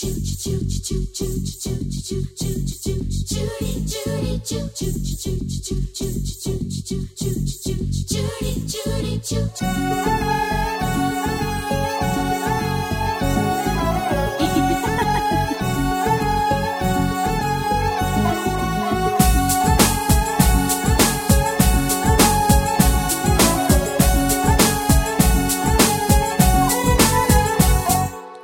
Judy, Judy, Judy, Judy.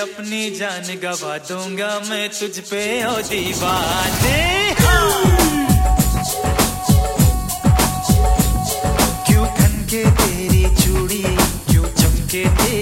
अपनी जान गवा दूँगा मैं तुझ पे, ओ दीवाने। क्यों खनके तेरी चूड़ी, क्यों चमके तेरी